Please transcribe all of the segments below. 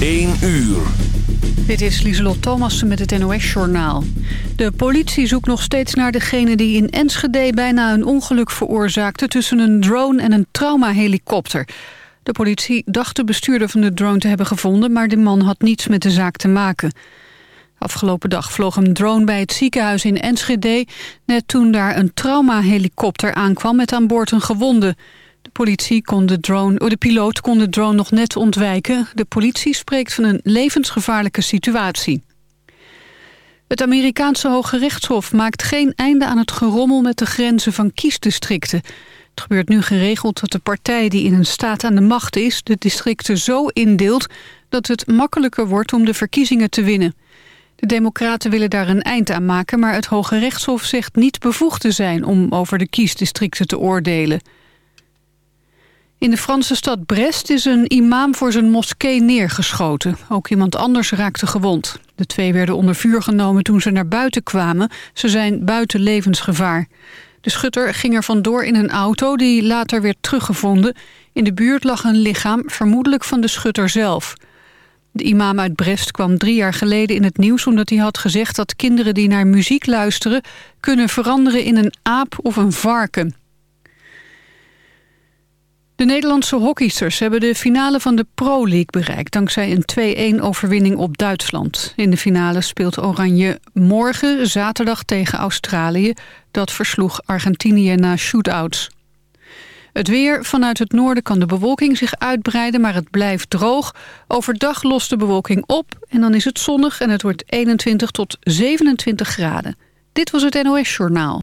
1 uur. Dit is Lieselot Thomassen met het NOS-journaal. De politie zoekt nog steeds naar degene die in Enschede bijna een ongeluk veroorzaakte... tussen een drone en een traumahelikopter. De politie dacht de bestuurder van de drone te hebben gevonden... maar de man had niets met de zaak te maken. Afgelopen dag vloog een drone bij het ziekenhuis in Enschede... net toen daar een traumahelikopter aankwam met aan boord een gewonde... De, politie kon de, drone, oh, de piloot kon de drone nog net ontwijken. De politie spreekt van een levensgevaarlijke situatie. Het Amerikaanse Hoge Rechtshof maakt geen einde aan het gerommel met de grenzen van kiesdistricten. Het gebeurt nu geregeld dat de partij die in een staat aan de macht is... de districten zo indeelt dat het makkelijker wordt om de verkiezingen te winnen. De democraten willen daar een eind aan maken... maar het Hoge Rechtshof zegt niet bevoegd te zijn om over de kiesdistricten te oordelen. In de Franse stad Brest is een imam voor zijn moskee neergeschoten. Ook iemand anders raakte gewond. De twee werden onder vuur genomen toen ze naar buiten kwamen. Ze zijn buiten levensgevaar. De schutter ging er vandoor in een auto die later werd teruggevonden. In de buurt lag een lichaam, vermoedelijk van de schutter zelf. De imam uit Brest kwam drie jaar geleden in het nieuws... omdat hij had gezegd dat kinderen die naar muziek luisteren... kunnen veranderen in een aap of een varken. De Nederlandse hockeysters hebben de finale van de Pro League bereikt... dankzij een 2-1 overwinning op Duitsland. In de finale speelt Oranje morgen zaterdag tegen Australië. Dat versloeg Argentinië na shootouts. Het weer. Vanuit het noorden kan de bewolking zich uitbreiden, maar het blijft droog. Overdag lost de bewolking op en dan is het zonnig en het wordt 21 tot 27 graden. Dit was het NOS Journaal.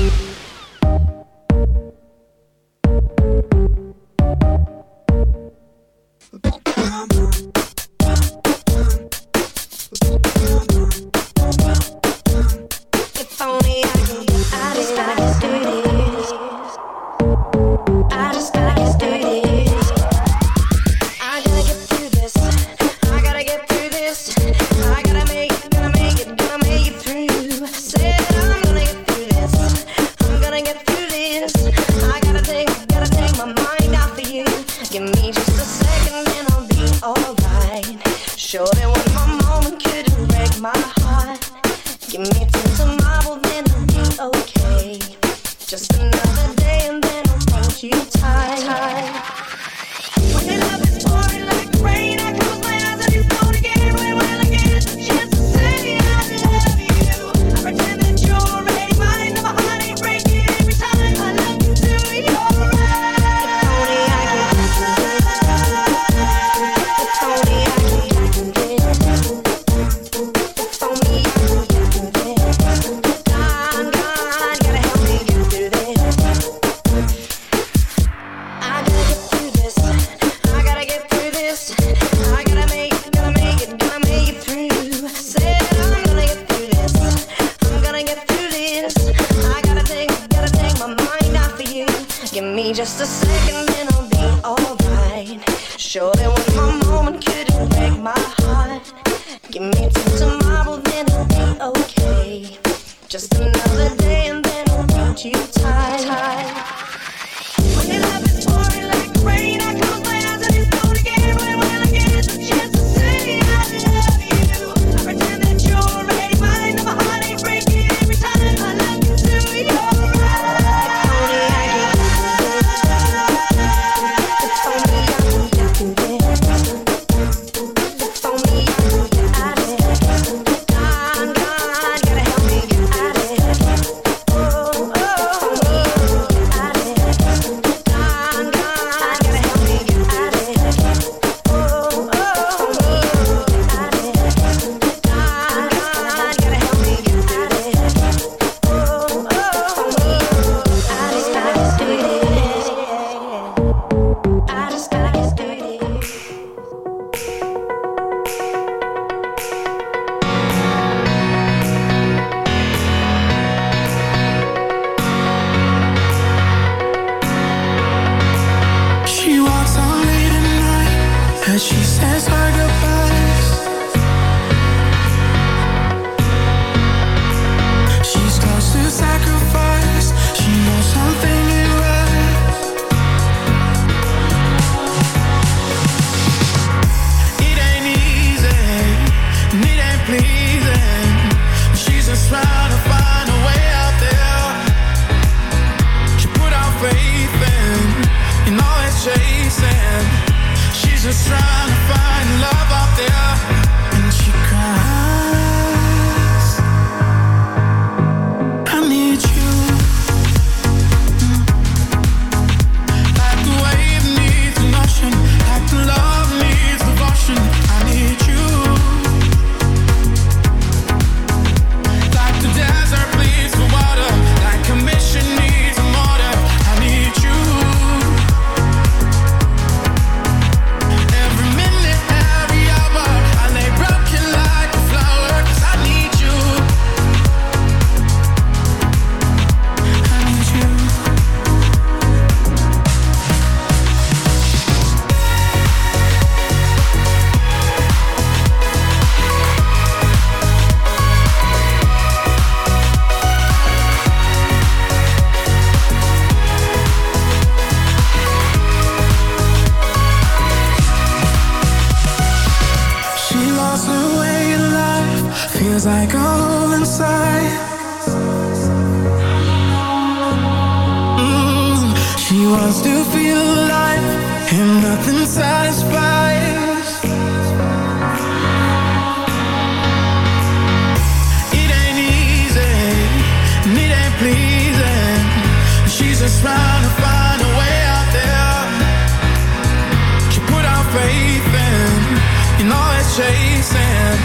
Bij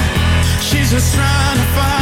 alles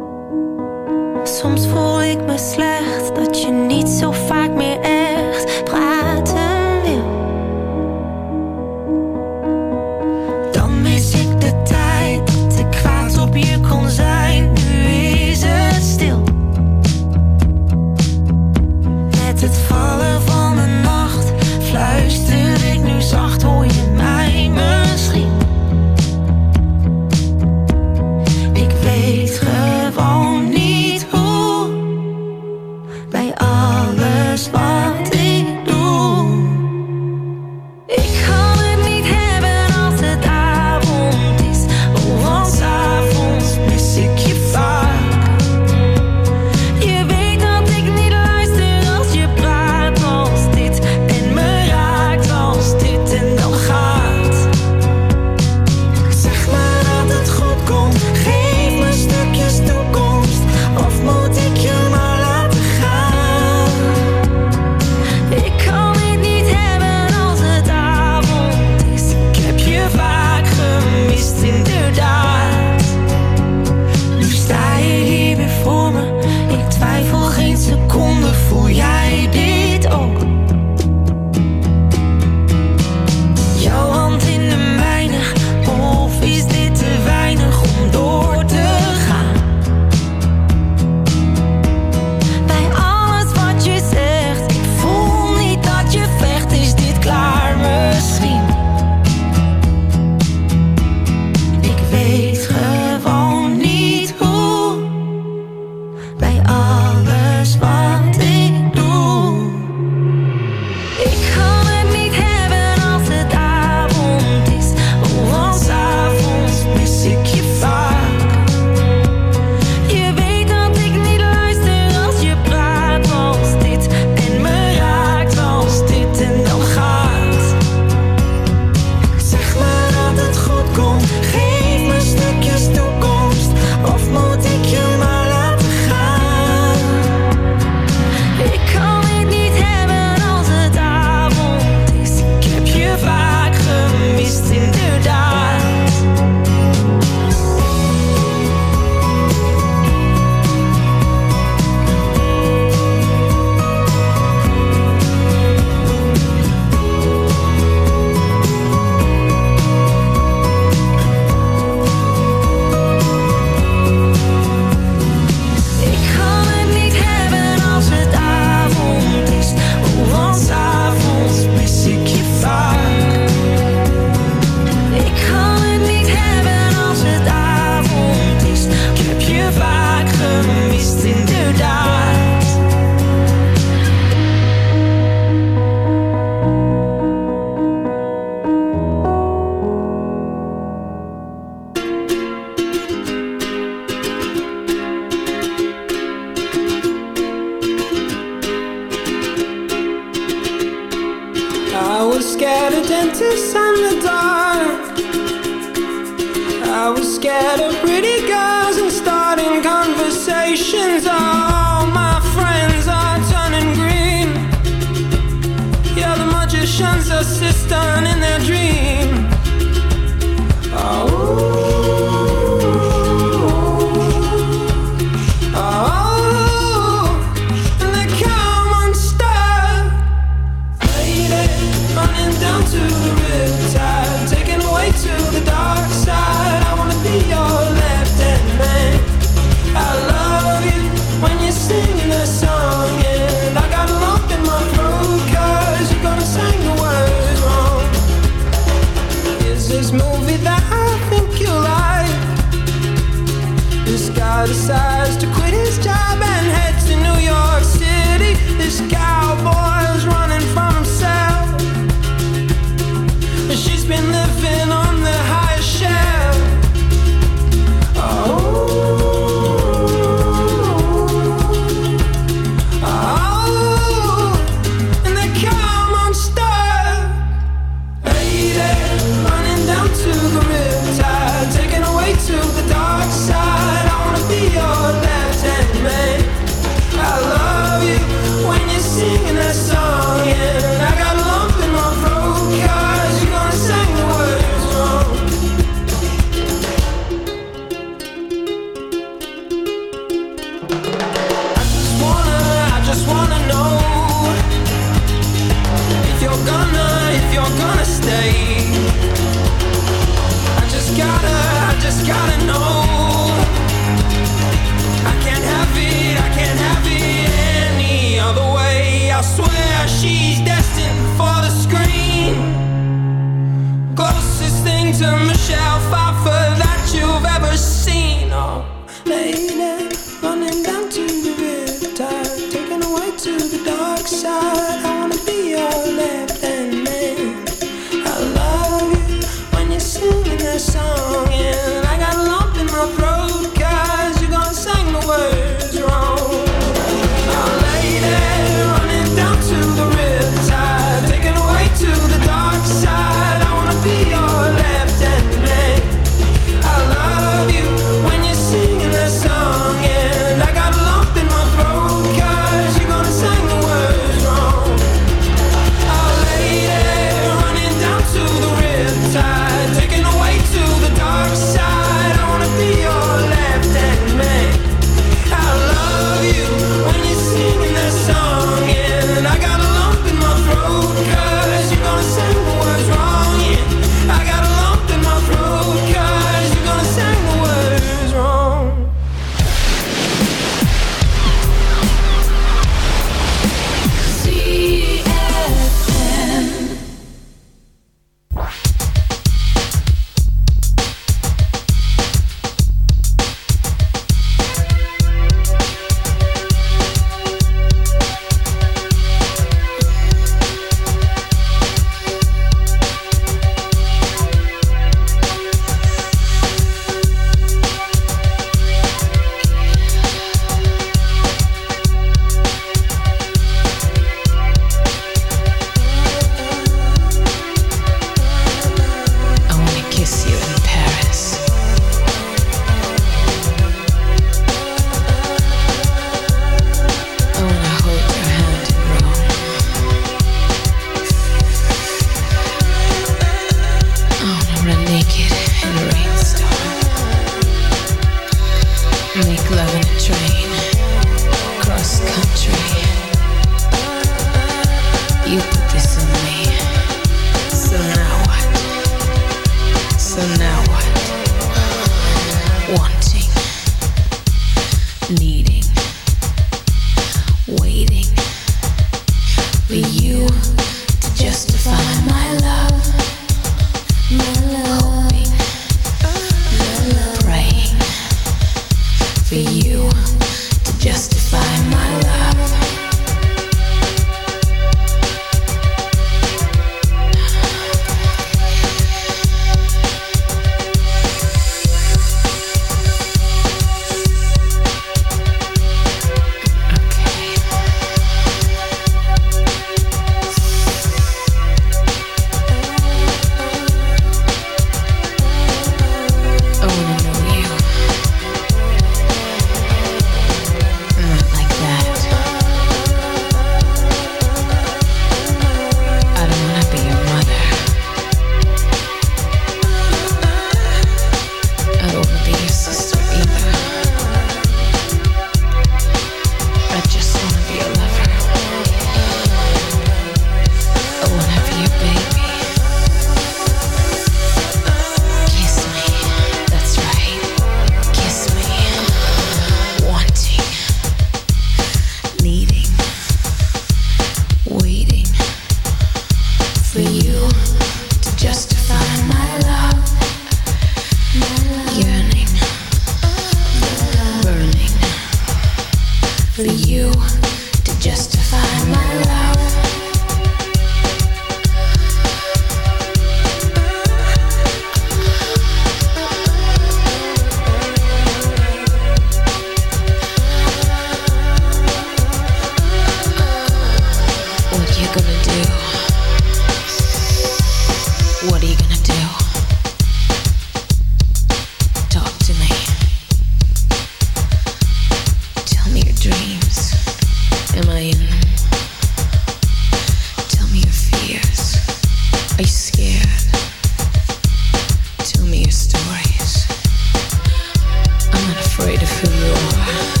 feel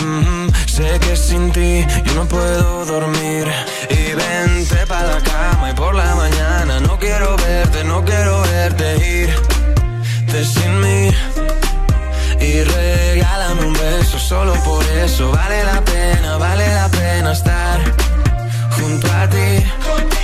Mm-hmm. Sé que sin ti yo no puedo dormir. Y vente pa' la cama y por la mañana no quiero verte, no quiero verte irte sin mí. Y regálame un beso, solo por eso vale la pena, vale la pena estar junto a ti.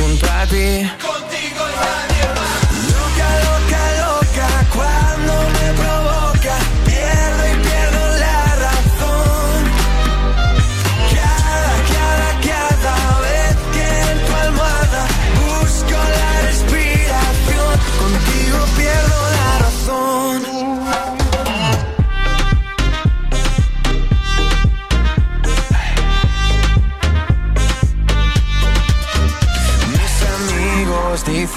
spuntati Contigo in radio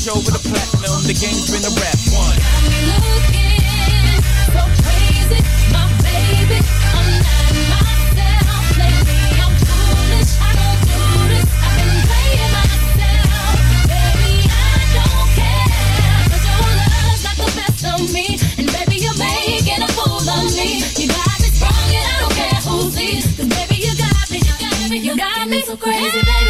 Range Rover platinum, the game's been a rap one. Got me looking so crazy, my baby. I'm not myself. I'm foolish. I don't do this. I've been playing myself, baby. I don't the best of me, and baby you're making a fool of me. You got me and I don't care who baby you got me, you got me, you got me so crazy, baby.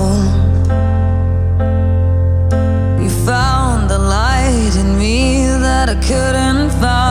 I couldn't find.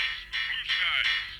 Who's that?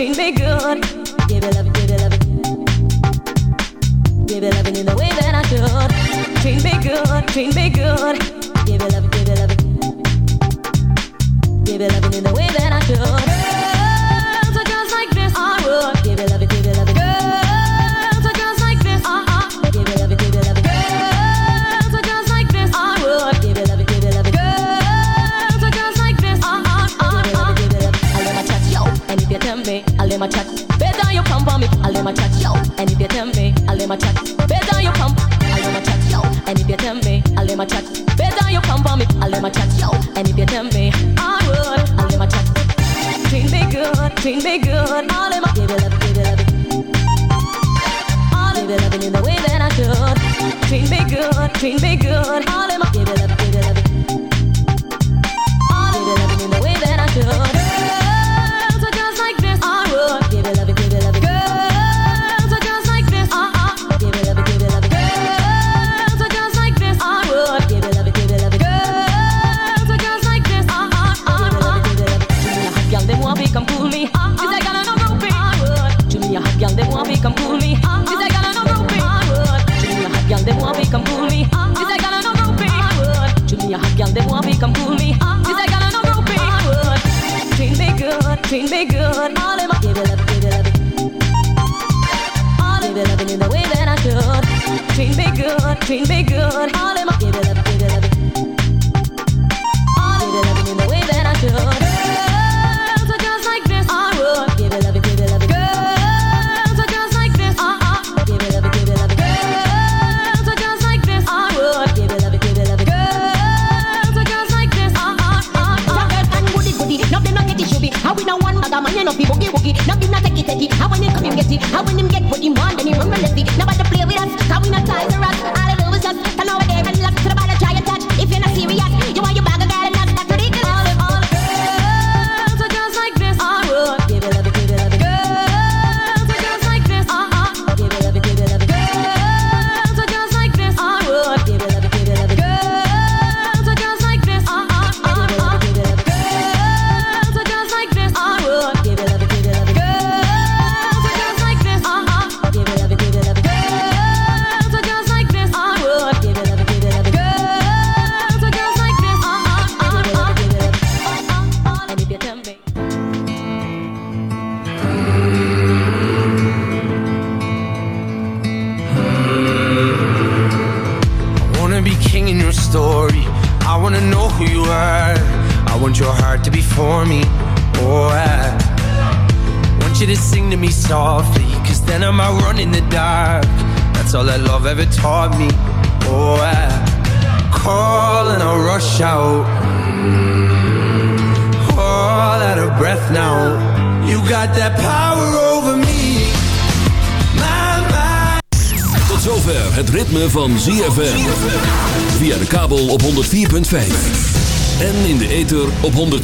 treat me good. Give it loving, give it loving. Give it loving in the way that I should. Treat me good, treat me good. Give it loving, give it loving. Give it loving in the way that my chat, yo. And if you tell me, I'll let my chat. Better you come, I'll let my chat, yo. And if you tell me, I'll let my chat. Better you come for me, I'll let my chat, yo. And if you tell me, I would, I'll let my chat. Treat be good, treat be good. I'll let my give it up, give it up. I'll give it up in the way that I should. Treat be good, treat be good. between